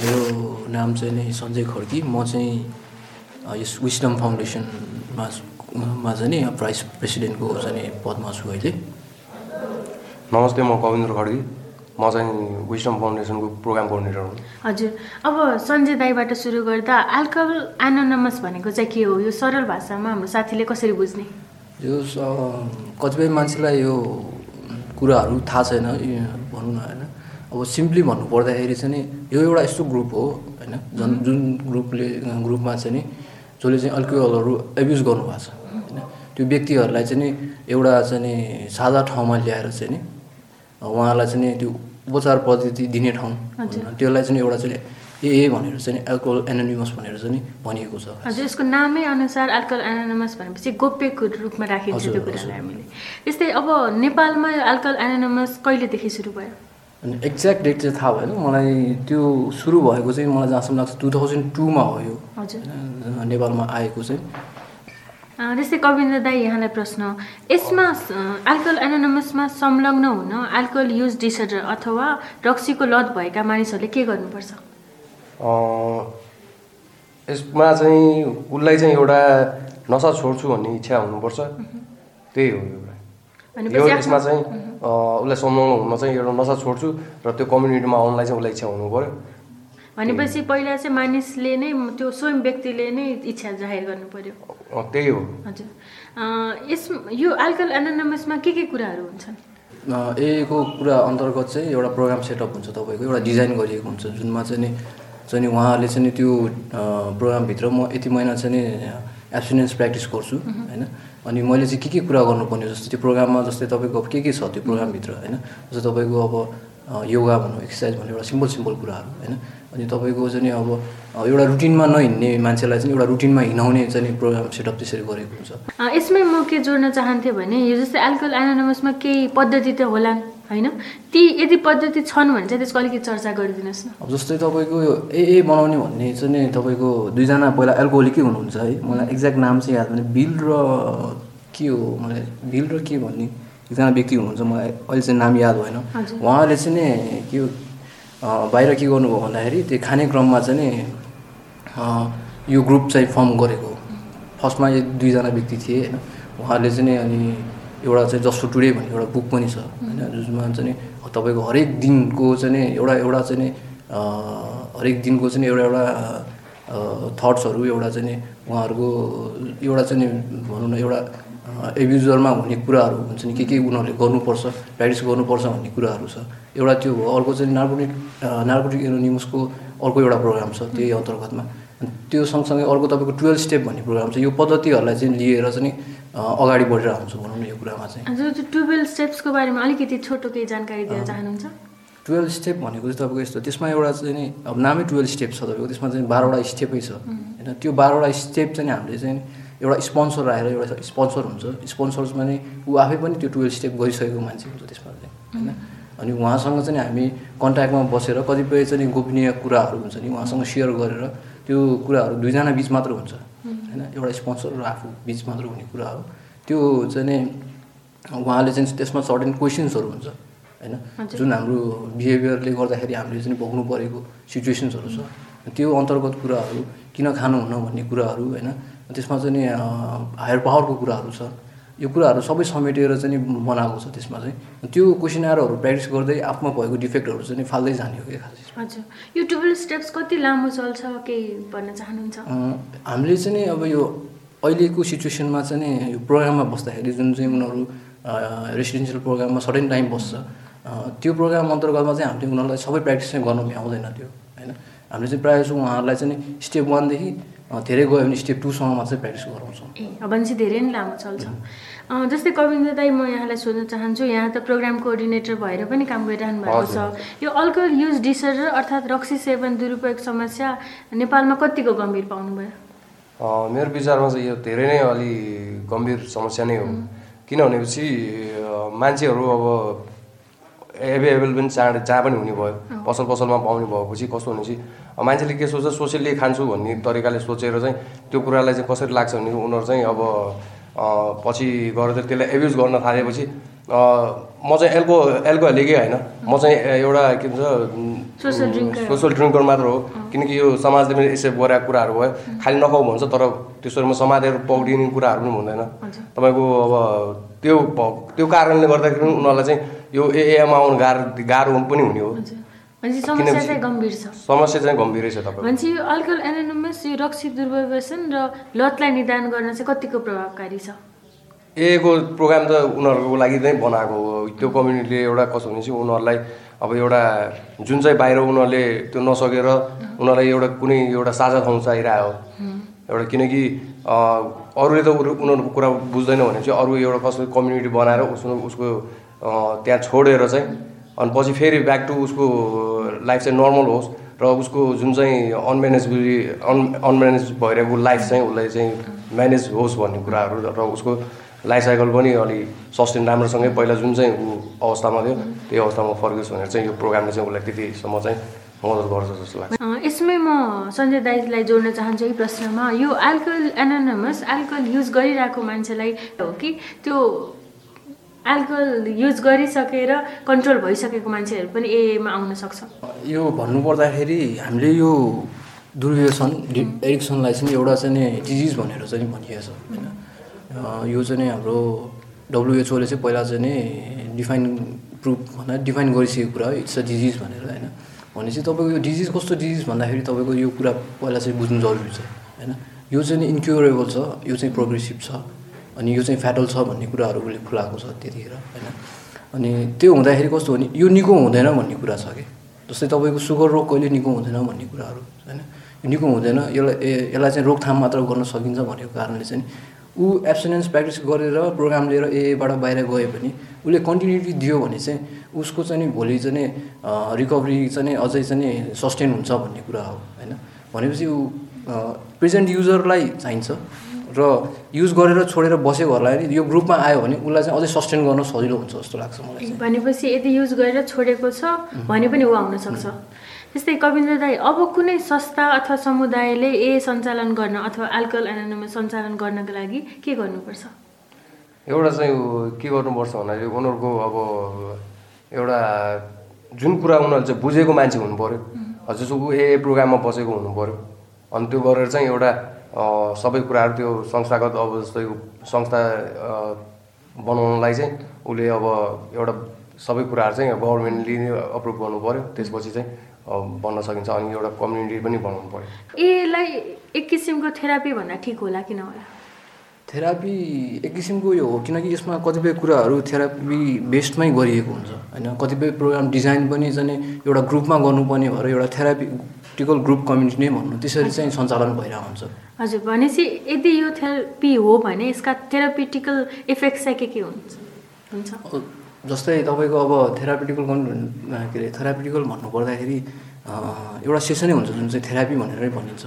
मेरो नाम चाहिँ नि सञ्जय खड्की म चाहिँ यस विस्डम फाउन्डेसनमा मा चाहिँ नि प्राइस प्रेसिडेन्टको चाहिँ पदमा छु अहिले। नमस्ते म कविन्द्र खड्की म चाहिँ विस्डम फाउन्डेसनको प्रोग्राम कोअर्डिनेटर हुँ हजुर। अब सञ्जय दाईबाट सुरु गर्दा एल्कोहल एनोनमस भनेको चाहिँ के हो? यो सरल भाषामा हाम्रो साथीले कसरी बुझ्ने? यो कतिपय मान्छेलाई यो कुराहरू थाहा छैन भनौँ न होइन? अब सिम्पली भन्नु पर्दाखेरि चाहिँ नि यो एउटा यस्तो ग्रुप हो होइन? जुन जुन ग्रुपले ग्रुपमा चाहिँ नि जसले चाहिँ अल्कोहलहरू एब्युज गर्नुभएको छ होइन? त्यो व्यक्तिहरूलाई चाहिँ नि एउटा चाहिँ नि साझा ठाउँमा ल्याएर चाहिँ नि उहाँलाई चाहिँ नि त्यो उपचार पद्धति दिने ठाउँ त्यसलाई चाहिँ एउटा चाहिँ ए भनेर चाहिँ एल्कोहल एनोनिमस भनेर चाहिँ भनिएको छ। हजुर यसको नामै अनुसार एल्कोहल एनोनिमस भनेपछि गोप्यको रूपमा राखिन्छ त्यो कुरालाई हामीले। त्यस्तै अब नेपालमा यो एल्कोहल एनोनिमस कहिलेदेखि सुरु भयो? अनि एक्ज्याक्ट डेट चाहिँ थाहा भएन। मलाई त्यो सुरु भएको चाहिँ मलाई जहाँसम्म लाग्छ टु थाउजन्ड टूमा हो यो नेपालमा आएको चाहिँ। त्यस्तै कविन्द्र दाई यहाँलाई प्रश्न यसमा एल्कोहल एनोनमसमा संलग्न हुन एल्कोहल युज डिसअर्डर अथवा रक्सीको लत भएका मानिसहरूले के गर्नुपर्छ? यसमा चाहिँ उसलाई चाहिँ एउटा नसा छोड्छु भन्ने इच्छा हुनुपर्छ। त्यही हो एउटा। यो यसमा चाहिँ उसलाई संलग्न हुन चाहिँ एउटा नसा छोड्छु र त्यो कम्युनिटीमा आउनलाई चाहिँ उसलाई इच्छा हुनु पऱ्यो। भनेपछि पहिला चाहिँ मानिसले नै त्यो स्वयं व्यक्तिले नै इच्छा जाहेर गर्नु पर्यो। त्यही हो। हजुर। यस यो एल्कोहल एनोनमसमा के के कुराहरू हुन्छन्? एको कुरा अन्तर्गत चाहिँ एउटा प्रोग्राम सेटअप हुन्छ तपाईँको एउटा डिजाइन गरिएको हुन्छ जुनमा चाहिँ नि चाहिँ उहाँहरूले चाहिँ त्यो प्रोग्रामभित्र म यति महिना चाहिँ नि एब्सटिनेन्स प्र्याक्टिस गर्छु होइन। अनि मैले चाहिँ के के कुरा गर्नुपर्ने जस्तै त्यो प्रोग्राममा जस्तै तपाईँको अब के के छ त्यो प्रोग्रामभित्र होइन। जस्तै तपाईँको अब योगा भनौँ एक्सर्साइज भन्ने एउटा सिम्पल सिम्पल कुराहरू होइन। अनि तपाईँको चाहिँ अब एउटा रुटिनमा नहिँड्ने मान्छेलाई चाहिँ एउटा रुटिनमा हिँडाउने चाहिँ प्रोग्राम सेटअप त्यसरी गरेको हुन्छ। यसमै म के जोड्न चाहन्थेँ भने यो जस्तै एल्कोहल एनोनमसमा केही पद्धति त होला होइन? ती यदि पद्धति छन् भने चाहिँ त्यसको अलिकति चर्चा गरिदिनुहोस् न। अब जस्तै तपाईँको यो ए ए बनाउने भन्ने चाहिँ तपाईँको दुईजना पहिला एल्कोहोलिकै हुनुहुन्छ है। मलाई एक्ज्याक्ट नाम चाहिँ याद भने बिल र के हो मलाई? बिल र के भन्ने? एकजना व्यक्ति हुनुहुन्छ मलाई अहिले चाहिँ नाम याद भएन। उहाँले चाहिँ नि के बाहिर के गर्नुभयो भन्दाखेरि त्यो खाने क्रममा चाहिँ यो ग्रुप चाहिँ फर्म गरेको। फर्स्टमा दुईजना व्यक्ति थिए। होइन उहाँहरूले चाहिँ अनि एउटा चाहिँ जसो टुडे भन्ने एउटा बुक पनि छ होइन जसमा चाहिँ तपाईँको हरेक दिनको चाहिँ नि एउटा एउटा चाहिँ नि हरेक दिनको चाहिँ एउटा एउटा थट्सहरू एउटा चाहिँ नि उहाँहरूको एउटा चाहिँ नि भनौँ न एउटा एब्युजरमा हुने कुराहरू हुन्छ नि के के उनीहरूले गर्नुपर्छ प्र्याक्टिस गर्नुपर्छ भन्ने कुराहरू छ। एउटा त्यो भयो अर्को चाहिँ नार्कोटिक नार्कोटिक एनोनिमसको अर्को एउटा प्रोग्राम छ त्यही अन्तर्गतमा। त्यो सँगसँगै अर्को तपाईँको टुवेल्भ स्टेप भन्ने प्रोग्राम छ। यो पद्धतिहरूलाई चाहिँ लिएर चाहिँ अगाडि बढिरहेको हुन्छ भनौँ न यो कुरामा चाहिँ। टुवेल्भ स्टेप्सको बारेमा अलिकति छोटो केही जानकारी दिन चाहनुहुन्छ? टुवेल्भ स्टेप भनेको चाहिँ तपाईँको यस्तो त्यसमा एउटा चाहिँ नि अब नामै टुवेल्भ स्टेप छ तपाईँको त्यसमा चाहिँ बाह्रवटा स्टेपै छ। होइन त्यो बाह्रवटा स्टेप चाहिँ हामीले चाहिँ एउटा स्पोन्सर आएर एउटा स्पोन्सर हुन्छ। स्पोन्सर्समा नि ऊ आफै पनि त्यो टुवेल्भ स्टेप गरिसकेको मान्छे हुन्छ त्यसमा चाहिँ होइन? अनि उहाँसँग चाहिँ हामी कन्ट्याक्टमा बसेर कतिपय चाहिँ गोपनीय कुराहरू हुन्छ नि उहाँसँग सेयर गरेर त्यो कुराहरू दुईजना बिच मात्र हुन्छ होइन? एउटा स्पोन्सर र आफू बिच मात्र हुने कुरा हो त्यो चाहिँ नि उहाँले चाहिँ त्यसमा सर्टेन क्वेसन्सहरू हुन्छ होइन? जुन हाम्रो बिहेभियरले गर्दाखेरि हामीले चाहिँ भोग्नु परेको सिचुएसन्सहरू छ। त्यो अन्तर्गत कुराहरू किन खानुहुन्न भन्ने कुराहरू होइन? त्यसमा चाहिँ नि हायर पावरको कुराहरू छ। यो कुराहरू सबै समेटेर चाहिँ बनाएको छ त्यसमा चाहिँ। त्यो क्वेसन आरहरू प्र्याक्टिस गर्दै आफूमा भएको डिफेक्टहरू चाहिँ फाल्दै जाने हो क्या हजुर। यो टुवेल्भ स्टेप्स कति लामो चल्छ केही भन्न चाहनुहुन्छ? हामीले चाहिँ नि अब यो अहिलेको सिचुएसनमा चाहिँ नि यो प्रोग्राममा बस्दाखेरि जुन चाहिँ उनीहरू रेसिडेन्सियल प्रोग्राममा सर्टेन टाइम बस्छ त्यो प्रोग्राम अन्तर्गतमा चाहिँ हामीले उनीहरूलाई सबै प्र्याक्टिस चाहिँ गर्नु भ्याउँदैन त्यो होइन? हामीले चाहिँ प्रायः जस्तो उहाँहरूलाई चाहिँ स्टेप वानदेखि धेरै गयो भने स्टेप टूसम्ममा चाहिँ प्र्याक्टिस गराउँछौँ। ए भने धेरै नै लामो चल्छ। जस्तै कविन्द्र दाई म यहाँलाई सोध्न चाहन्छु यहाँ त प्रोग्राम कोअर्डिनेटर भएर पनि काम गरिरहनु भएको छ। यो अल्कोहल युज डिसअर्डर अर्थात् रक्सी सेवन दुरुपयोग समस्या नेपालमा कतिको गम्भीर पाउनुभयो? मेरो विचारमा चाहिँ यो धेरै नै अलि गम्भीर समस्या नै हो। किनभनेपछि मान्छेहरू अब एभाइलेबल पनि चाँड जहाँ पनि हुने भयो। पसल पसलमा पाउने भएपछि कस्तो भनेपछि मान्छेले के सोच्छ सोसियल्ली खान्छु भन्ने तरिकाले सोचेर चाहिँ त्यो कुरालाई चाहिँ कसरी लाग्छ भने उनीहरू चाहिँ अब पछि गएर चाहिँ त्यसलाई एब्युज गर्न थालेपछि म चाहिँ एल्को एल्कोहलिकै होइन। म चाहिँ एउटा के भन्छ सोसल ड्रिङ्कर मात्र हो। किनकि यो समाजले पनि यसै गरेका कुराहरू भयो। खालि नखाउ भन्छ तर त्यसरी समातेर पौडिने कुराहरू पनि हुँदैन। तपाईँको अब त्यो त्यो कारणले गर्दाखेरि पनि उनीहरूलाई चाहिँ यो एएमा आउनु गाह्रो गाह्रो पनि हुने हो। समस्या चाहिँ गम्भीर छ। तपाईँ भनेपछि यो अल्कोहल एनोनमस यो रक्सी दुर्व्यसन र लतलाई निदान गर्न चाहिँ कतिको प्रभावकारी छ? एको प्रोग्राम त उनीहरूको लागि नै बनाएको हो। त्यो कम्युनिटीले एउटा कसो भने चाहिँ उनीहरूलाई अब एउटा जुन चाहिँ बाहिर उनीहरूले त्यो नसकेर उनीहरूलाई एउटा कुनै एउटा साझा ठाउँ चाहिरहेको एउटा किनकि अरूले त उनीहरूको कुरा बुझ्दैन भने चाहिँ अरू एउटा कसै कम्युनिटी बनाएर उसको उसको त्यहाँ छोडेर चाहिँ अनि पछि फेरि ब्याक टु उसको लाइफ चाहिँ नर्मल होस् र उसको जुन चाहिँ अनम्यानेजबिली अन अनम्यानेज भइरहेको लाइफ चाहिँ उसलाई चाहिँ म्यानेज होस् भन्ने कुराहरू र उसको लाइफ साइकल पनि अलि सस्टेन राम्रोसँगै पहिला जुन चाहिँ ऊ अवस्थामा थियो त्यही अवस्थामा फर्कियोस् भनेर चाहिँ यो प्रोग्रामले चाहिँ उसलाई त्यतिसम्म चाहिँ मद्दत गर्छ जस्तो लाग्छ। यसमै म सञ्जय दाईलाई जोड्न चाहन्छु यही प्रश्नमा। यो एल्कोहल एनोनमस एल्कोहल युज गरिरहेको मान्छेलाई हो कि त्यो एल्कोहल युज गरिसकेर कन्ट्रोल भइसकेको मान्छेहरू पनि एएमा आउन सक्छ। यो भन्नुपर्दाखेरि हामीले यो दुर्व्यसन एडिक्सनलाई चाहिँ एउटा चाहिँ डिजिज भनेर चाहिँ भनिएको छ होइन? यो चाहिँ हाम्रो डब्लुएचओले चाहिँ पहिला चाहिँ नि डिफाइन प्रुफ भन्दा डिफाइन गरिसकेको कुरा हो इट्स अ डिजिज भनेर होइन? भनेपछि तपाईँको यो डिजिज कस्तो डिजिज भन्दाखेरि तपाईँको यो कुरा पहिला चाहिँ बुझ्नु जरुरी छ होइन? यो चाहिँ इन्क्युरेबल छ यो चाहिँ प्रोग्रेसिभ छ। अनि यो चाहिँ फ्याटल छ भन्ने कुराहरू उसले खुलाएको छ त्यतिखेर होइन? अनि त्यो हुँदाखेरि कस्तो भने यो निको हुँदैन भन्ने कुरा छ कि? जस्तै तपाईँको सुगर रोग कहिले निको हुँदैन भन्ने कुराहरू होइन? निको हुँदैन यसलाई यसलाई चाहिँ रोकथाम मात्र गर्न सकिन्छ भनेको कारणले चाहिँ ऊ एब्सेन्स प्र्याक्टिस गरेर प्रोग्राम लिएर एबाट बाहिर गयो भने उसले कन्टिन्युटी दियो भने चाहिँ उसको चाहिँ भोलि चाहिँ रिकभरी चाहिँ अझै चाहिँ सस्टेन हुन्छ भन्ने कुरा हो होइन? भनेपछि ऊ प्रेजेन्ट युजरलाई चाहिन्छ। र युज गरेर छोडेर बसेकोहरूलाई नि। यो ग्रुपमा आयो भने उसलाई चाहिँ अझै सस्टेन गर्न सजिलो हुन्छ जस्तो लाग्छ मलाई भनेपछि यदि युज गरेर छोडेको छ भने पनि ऊ आउन सक्छ। त्यस्तै कविन्द्र दाई अब कुनै संस्था अथवा समुदायले ए सञ्चालन गर्न अथवा एल्कोहल एनोनमस सञ्चालन गर्नको लागि के गर्नुपर्छ? एउटा चाहिँ के गर्नुपर्छ भन्दाखेरि उनीहरूको अब एउटा जुन कुरा उनीहरूले चाहिँ बुझेको मान्छे हुनु पऱ्यो जस्तो ऊ ए प्रोग्राममा बसेको हुनु पऱ्यो अनि त्यो गरेर चाहिँ एउटा सबै कुराहरू त्यो संस्थागत अब जस्तै संस्था बनाउनलाई चाहिँ उसले अब एउटा सबै कुराहरू चाहिँ गभर्मेन्टले नै अप्रुभ गर्नु पऱ्यो त्यसपछि चाहिँ बन्न सकिन्छ अनि एउटा कम्युनिटी पनि बनाउनु पऱ्यो। यसलाई एक किसिमको थेरापी भन्दा ठिक होला कि नहोला? थेरापी एक किसिमको यो हो किनकि यसमा कतिपय कुराहरू थेरापी बेस्डमै गरिएको हुन्छ। होइन कतिपय प्रोग्राम डिजाइन पनि चाहिँ एउटा ग्रुपमा गर्नुपर्ने भएर एउटा थेरापिटिकल ग्रुप कम्युनिटी नै भन्नु त्यसरी चाहिँ सञ्चालन भइरहेको हुन्छ। हजुर भनेपछि यदि यो थेरापी हो भने यसका थेरापिटिकल इफेक्ट चाहिँ के के हुन्छ। हुन्छ जस्तै तपाईँको अब थेरापिटिकल के अरे थेरापिटिकल भन्नुपर्दाखेरि एउटा सेसनै हुन्छ जुन चाहिँ थेरापी भनेरै भनिन्छ।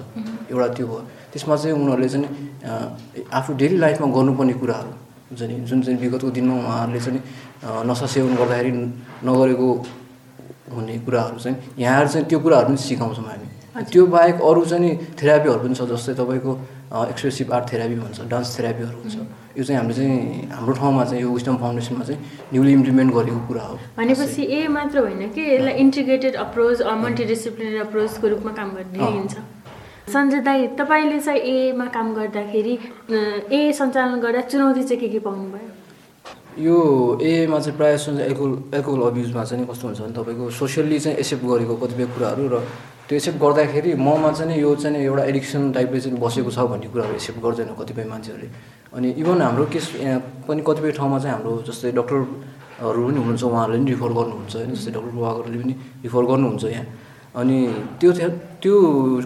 एउटा त्यो हो। त्यसमा चाहिँ उनीहरूले चाहिँ आफू डेली लाइफमा गर्नुपर्ने कुराहरू हुन्छ नि जुन चाहिँ विगतको दिनमा उहाँहरूले चाहिँ नसा सेवन गर्दाखेरि नगरेको हुने कुराहरू चाहिँ यहाँहरू चाहिँ त्यो कुराहरू पनि सिकाउँछौँ हामी। त्यो बाहेक अरू चाहिँ थेरापीहरू पनि छ जस्तै तपाईँको एक्सप्रेसिभ आर्ट थेरापी भन्छ डान्स थेरापीहरू हुन्छ। यो चाहिँ हामीले चाहिँ हाम्रो ठाउँमा चाहिँ यो विस्टम फाउन्डेसनमा चाहिँ न्युली इम्प्लिमेन्ट गरेको कुरा हो। भनेपछि ए मात्र होइन कि यसलाई इन्टिग्रेटेड अप्रोच मल्टिडिसिप्लिनरी अप्रोचको रूपमा काम गरिदिन्छ सञ्जय दाई तपाईँले चाहिँ एमा काम गर्दाखेरि ए सञ्चालन गर्दा चुनौती चाहिँ के के पाउनुभयो? यो एमा चाहिँ प्रायः जस्तो एल्कोहल एल्कोहल अब्युजमा चाहिँ कस्तो हुन्छ भने तपाईँको सोसियल्ली चाहिँ एक्सेप्ट गरेको कतिपय कुराहरू र त्यो एक्सेप्ट गर्दाखेरि ममा चाहिँ यो चाहिँ एउटा एडिक्सन टाइपले चाहिँ बसेको छ भन्ने कुराहरू एक्सेप्ट गर्दैन कतिपय मान्छेहरूले। अनि इभन हाम्रो केस पनि कतिपय ठाउँमा चाहिँ हाम्रो जस्तै डक्टरहरू पनि हुनुहुन्छ उहाँहरूले पनि रिफर गर्नुहुन्छ होइन जस्तै डक्टर प्रभाकरले पनि रिफर गर्नुहुन्छ यहाँ। अनि त्यो त्यो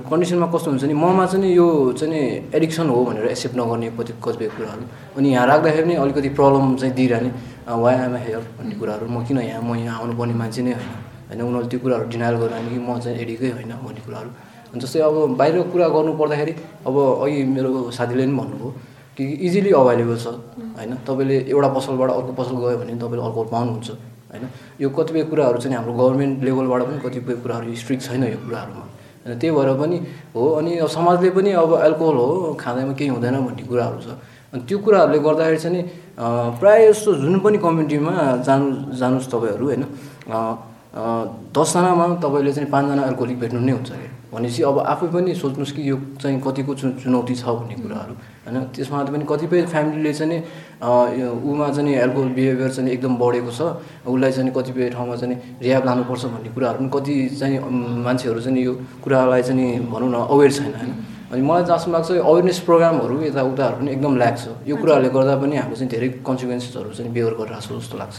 कन्डिसनमा कस्तो हुन्छ नि ममा चाहिँ यो चाहिँ एडिक्सन हो भनेर एक्सेप्ट नगर्ने कति कतिपय कुराहरू। अनि यहाँ राख्दाखेरि पनि अलिकति प्रब्लम चाहिँ दिइरहने वाइ आइम हेयर भन्ने कुराहरू। म किन यहाँ म यहाँ आउनुपर्ने मान्छे नै होइन। होइन उनीहरूले त्यो कुराहरू डिनायल गरिरहने कि म चाहिँ एडिकै होइन भन्ने कुराहरू। जस्तै अब बाहिर कुरा गर्नु पर्दाखेरि अब अघि मेरो साथीले पनि भन्नुभयो कि इजिली अभाइलेबल छ। होइन तपाईँले एउटा पसलबाट अर्को पसल गयो भने तपाईँले अर्को पाउनुहुन्छ। होइन? यो कतिपय कुराहरू चाहिँ हाम्रो गभर्मेन्ट लेभलबाट पनि कतिपय कुराहरू स्ट्रिक्ट छैन यो कुराहरूमा। होइन त्यही भएर पनि हो अनि समाजले पनि अब एल्कोहल हो खाँदैमा केही हुँदैन भन्ने कुराहरू छ। अनि त्यो कुराहरूले गर्दाखेरि चाहिँ प्रायः जस्तो जुन पनि कम्युनिटीमा जानु जानुहोस् तपाईँहरू होइन? दसजनामा तपाईँले चाहिँ पाँचजना एल्कोहोलिक भेट्नु नै हुन्छ अरे। भनेपछि अब आफै पनि सोच्नुहोस् कि यो चाहिँ कतिको चु चुनौती छ भन्ने कुराहरू। होइन त्यसमा पनि कतिपय फ्यामिलीले चाहिँ ऊमा चाहिँ एल्कोहल बिहेभियर चाहिँ एकदम बढेको छ। उसलाई चाहिँ कतिपय ठाउँमा चाहिँ रियाब लानुपर्छ भन्ने कुराहरू पनि कति चाहिँ मान्छेहरू चाहिँ यो कुरालाई चाहिँ भनौँ न अवेर छैन होइन। अनि मलाई जहाँसम्म लाग्छ अवेरनेस प्रोग्रामहरू यताउताहरू पनि एकदम लाग्छ यो कुराहरूले गर्दा पनि हाम्रो चाहिँ धेरै कन्सिक्वेन्सेसहरू चाहिँ बेहोर गरिरहेको छ जस्तो लाग्छ।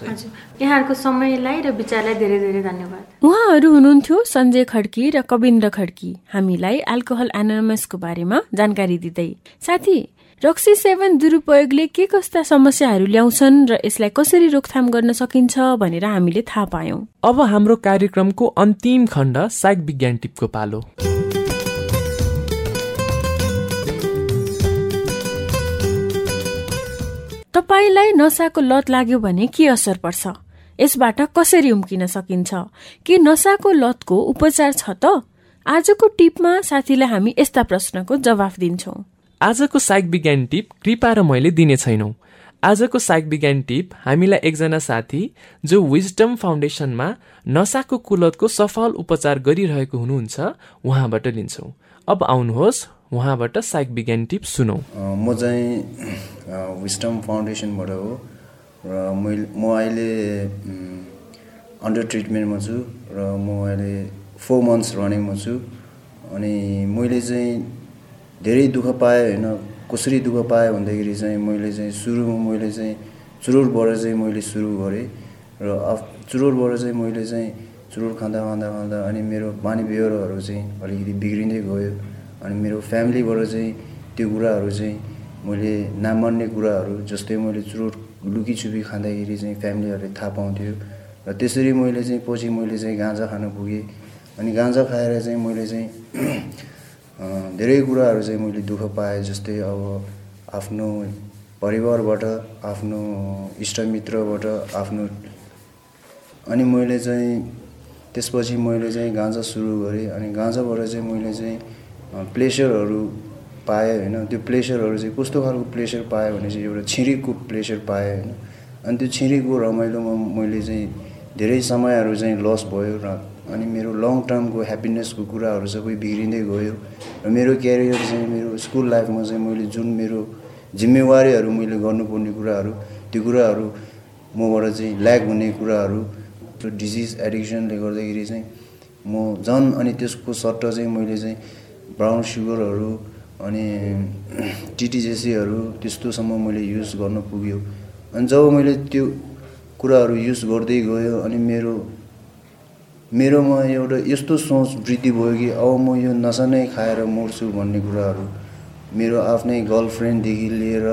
यहाँहरूको समयलाई र विचारलाई धेरै धेरै धन्यवाद। उहाँहरू हुनुहुन्थ्यो सञ्जय खड्की र कविन्द्र खड्की। हामीलाई एल्कोहल एनोनमसको बारेमा जानकारी दिँदै। साथी रक्सी सेवन दुरुपयोगले के कस्ता समस्याहरू ल्याउँछन् र यसलाई कसरी रोकथाम गर्न सकिन्छ भनेर हामीले थाहा पायौं। अब हाम्रो कार्यक्रमको अन्तिम खण्ड साइक विज्ञान टिपको पालो। तपाईँलाई नसाको लत लाग्यो भने के असर पर्छ? यसबाट कसरी उम्किन सकिन्छ? के नसाको लतको उपचार छ त? आजको टिपमा साथीलाई हामी यस्ता प्रश्नको जवाफ दिन्छौ। आजको साइक विज्ञान टिप कृपा र मैले दिने छैनौ। आजको साइक विज्ञान टिप हामीलाई एकजना साथी जो विजडम फाउन्डेसनमा नसाको कुलतको सफल उपचार गरिरहेको हुनुहुन्छ उहाँबाट लिन्छौ। अब आउनुहोस् उहाँबाट साइक विज्ञान टिप सुनौ। म चाहिँ विस्टम फाउन्डेसनबाट हो। र मैले म अहिले अन्डर ट्रिटमेन्टमा छु र म अहिले फोर मन्थ्स रनिङमा छु। अनि मैले चाहिँ धेरै दुःख पाएँ होइन कसरी दुःख पाएँ भन्दाखेरि चाहिँ मैले चाहिँ सुरुमा मैले चाहिँ चुरोटबाट चाहिँ मैले सुरु गरेँ। र अफ चुरोटबाट चाहिँ मैले चाहिँ चुरोट खाँदा खाँदा खाँदा अनि मेरो बानी व्यवहारहरू चाहिँ अलिकति बिग्रिँदै गयो। अनि मेरो फ्यामिलीबाट चाहिँ त्यो कुराहरू चाहिँ मैले नमान्ने कुराहरू जस्तै मैले चुरोट लुकीछुपी खाँदाखेरि चाहिँ फ्यामिलीहरूले थाहा पाउँथ्यो र त्यसरी मैले चाहिँ पछि मैले चाहिँ गाँजा खान पुगेँ अनि गाँजा खाएर चाहिँ मैले चाहिँ धेरै कुराहरू चाहिँ मैले दुःख पाएँ जस्तै अब आफ्नो परिवारबाट आफ्नो इष्टमित्रबाट आफ्नो अनि मैले चाहिँ त्यसपछि मैले चाहिँ गाँजा सुरु गरेँ अनि गाँजाबाट चाहिँ मैले चाहिँ प्लेसरहरू पाएँ होइन। त्यो प्लेसरहरू चाहिँ कस्तो खालको प्लेसर पाएँ भने चाहिँ एउटा छिरिकको प्लेसर पाएँ होइन। अनि त्यो छिरिकको रमाइलोमा मैले चाहिँ धेरै समयहरू चाहिँ लस भयो र अनि मेरो लङ टर्मको ह्याप्पिनेसको कुराहरू सबै बिग्रिँदै गयो र मेरो क्यारियर चाहिँ मेरो स्कुल लाइफमा चाहिँ मैले जुन मेरो जिम्मेवारीहरू मैले गर्नुपर्ने कुराहरू त्यो कुराहरू मबाट चाहिँ ल्याक हुने कुराहरू त्यो डिजिज एडिक्सनले गर्दाखेरि चाहिँ म झन् अनि त्यसको सट्ट चाहिँ मैले चाहिँ ब्राउन सुगरहरू अनि टिटिजेसीहरू त्यस्तोसम्म मैले युज गर्न पुग्यो। अनि जब मैले त्यो कुराहरू युज गर्दै गयो अनि मेरो मेरोमा एउटा यस्तो सोच वृद्धि भयो कि अब म यो नसा नै खाएर मर्छु भन्ने कुराहरू मेरो आफ्नै गर्लफ्रेन्डदेखि लिएर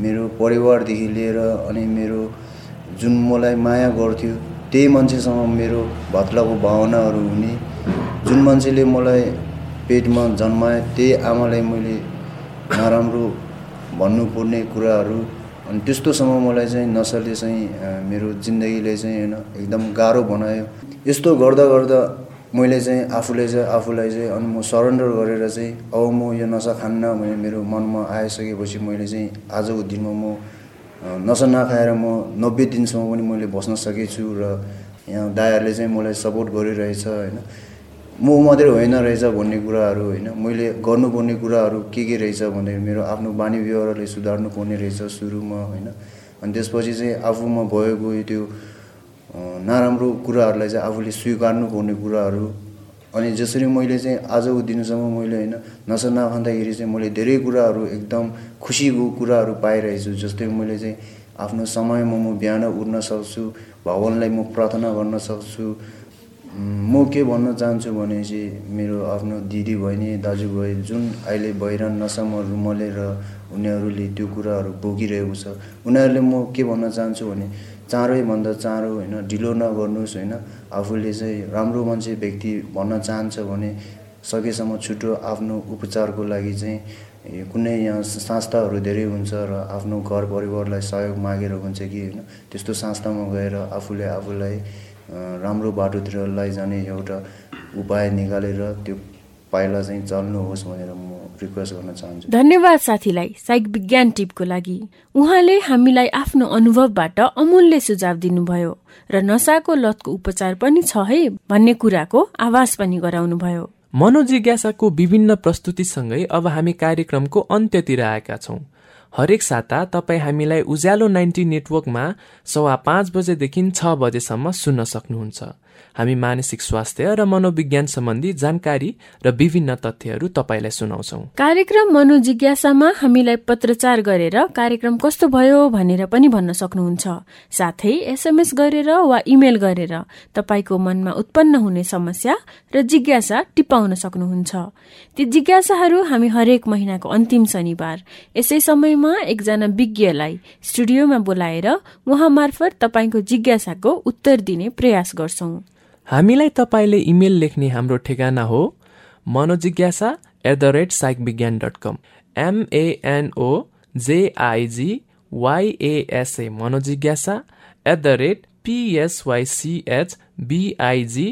मेरो परिवारदेखि लिएर अनि मेरो जुन मलाई माया गर्थ्यो त्यही मान्छेसँग मेरो भत्लाको भावनाहरू हुने। जुन मान्छेले मलाई पेटमा जन्माए त्यही आमालाई मैले नराम्रो भन्नुपर्ने कुराहरू अनि त्यस्तोसँग मलाई चाहिँ नसाले चाहिँ मेरो जिन्दगीले चाहिँ होइन एकदम गाह्रो बनायो। यस्तो गर्दा गर्दा मैले चाहिँ आफूले चाहिँ आफूलाई चाहिँ अनि म सरेन्डर गरेर चाहिँ अब म यो नसा खान्न भने मेरो मनमा आइसकेपछि मैले चाहिँ आजको दिनमा म नसा नखाएर म नब्बे दिनसम्म पनि मैले बस्न सकेछु र यहाँ दायाहरूले चाहिँ मलाई सपोर्ट गरिरहेछ होइन। म मात्रै होइन रहेछ भन्ने कुराहरू होइन। मैले गर्नुपर्ने कुराहरू के के रहेछ भन्दाखेरि मेरो आफ्नो बानी व्यवहारले सुधार्नु पर्ने रहेछ सुरुमा होइन। अनि त्यसपछि चाहिँ आफूमा भएको त्यो नराम्रो कुराहरूलाई चाहिँ आफूले स्वीकार्नु पर्ने कुराहरू। अनि जसरी मैले चाहिँ आजको दिनसम्म मैले होइन नसा नखाँदाखेरि चाहिँ मैले धेरै कुराहरू एकदम खुसीको कुराहरू पाइरहेछु। जस्तै मैले चाहिँ आफ्नो समयमा म बिहान उठ्न सक्छु भगवान्लाई म प्रार्थना गर्न सक्छु म के भन्न चाहन्छु भने चाहिँ मेरो आफ्नो दिदी बहिनी दाजुभाइ जुन अहिले बहिरान नसामा रुमलेर उनीहरूले त्यो कुराहरू बोकिरहेको छ उनीहरूले म के भन्न चाहन्छु भने चाँडैभन्दा चाँडो होइन ढिलो नगर्नुहोस् होइन। आफूले चाहिँ राम्रो मान्छे व्यक्ति भन्न चाहन्छ भने सकेसम्म छिटो आफ्नो उपचारको लागि चाहिँ कुनै यहाँ संस्थाहरू धेरै हुन्छ र आफ्नो घर परिवारलाई सहयोग मागेर हुन्छ कि होइन त्यस्तो संस्थामा गएर आफूले आफूलाई राम्रो बाटोतिर लैजाने एउटा उपाय निकालेर त्यो पाइला चाहिँ चल्नुहोस् भनेर म रिक्वेस्ट गर्न चाहन्छु। धन्यवाद साथीलाई साइक विज्ञान टिपको लागि। उहाँले हामीलाई आफ्नो अनुभवबाट अमूल्य सुझाव दिनुभयो र नसाको लतको उपचार पनि छ है भन्ने कुराको आवाज पनि गराउनुभयो। मनोजिज्ञासाको विभिन्न प्रस्तुतिसँगै अब हामी कार्यक्रमको अन्त्यतिर आएका छौँ। हरेक साता तपाईँ हामीलाई उज्यालो नाइन्टी नेटवर्कमा सवा पाँच बजेदेखि छ बजेसम्म सुन्न सक्नुहुन्छ। हामी मानसिक स्वास्थ्य र मनोविज्ञान सम्बन्धी जानकारी र विभिन्न तथ्यहरू तपाईँलाई सुनाउँछौ। कार्यक्रम मनोजिज्ञासामा हामीलाई पत्रचार गरेर कार्यक्रम कस्तो भयो भनेर पनि भन्न सक्नुहुन्छ। साथै एसएमएस गरेर वा इमेल गरेर तपाईँको मनमा उत्पन्न हुने समस्या र जिज्ञासा टिपाउन सक्नुहुन्छ। ती जिज्ञासाहरू हामी हरेक महिनाको अन्तिम शनिबार। यसै समयमा एकजना विज्ञलाई स्टुडियोमा बोलाएर उहाँ मार्फत तपाईँको जिज्ञासाको उत्तर दिने प्रयास गर्छौं। हामीलाई तपाईँले इमेल लेख्ने हाम्रो ठेगाना हो Manojigyasa at the rate psych Vigyan dot com MNO JIG YSA Manojigyasa at the rate PSYCH BIG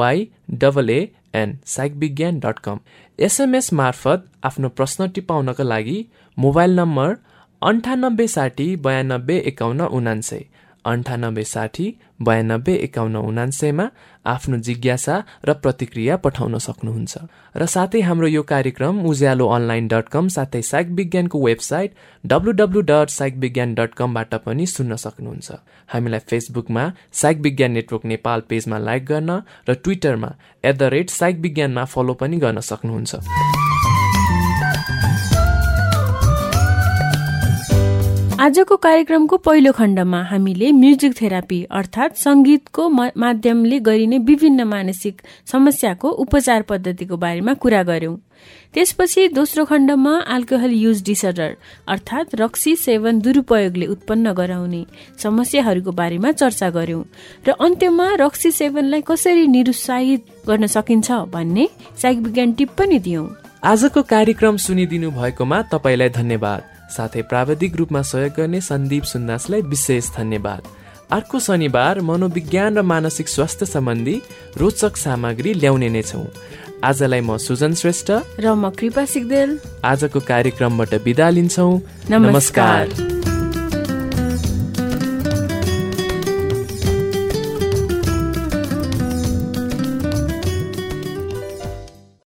Y double N psych Vigyan dot com SMS मार्फत आफ्नो प्रश्न टिपाउनका लागि मोबाइल नम्बर अन्ठानब्बे साठी बयानब्बे एकाउन्न उनान्सय। अन्ठानब्बे साठी बयानब्बे एकाउन्न उनान्सयमा आफ्नो जिज्ञासा र प्रतिक्रिया पठाउन सक्नुहुन्छ। र साथै हाम्रो यो कार्यक्रम उज्यालो अनलाइन डट कम साथै साइक विज्ञानको website W W dot psych Vigyan dot कमबाट पनि सुन्न सक्नुहुन्छ। हामीलाई फेसबुकमा साइक विज्ञान नेटवर्क नेपाल पेजमा लाइक गर्न र ट्विटरमा एट द रेट साइक विज्ञानमा फलो पनि गर्न सक्नुहुन्छ। आजको कार्यक्रमको पहिलो खण्डमा हामीले म्युजिक थेरापी अर्थात् संगीतको माध्यमले गरिने विभिन्न मानसिक समस्याको उपचार पद्धतिको बारेमा कुरा गर्यौं त्यसपछि दोस्रो खण्डमा अल्कोहल युज डिसअर्डर अर्थात् रक्सी सेवन दुरुपयोगले उत्पन्न गराउने समस्याहरूको बारेमा चर्चा गर्यौं र अन्त्यमा रक्सी सेवनलाई कसरी निरुत्साहित गर्न सकिन्छ भन्ने साइक विज्ञान टिप पनि दियौं। आजको कार्यक्रम सुनिदिनु भएकोमा तपाईँलाई धन्यवाद। साथै प्राविधिक रूपमा सहयोग गर्ने सन्दीप सुन्दासलाई विशेष धन्यवाद। अर्को शनिबार मनोविज्ञान र मानसिक स्वास्थ्य सम्बन्धी रोचक सामग्री ल्याउने नै छौँ। आजलाई म सुजन श्रेष्ठ। र म कृपा सिग्देल। आजको कार्यक्रमबाट बिदा लिन्छौ। नमस्कार, नमस्कार।